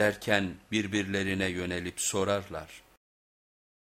derken birbirlerine yönelip sorarlar.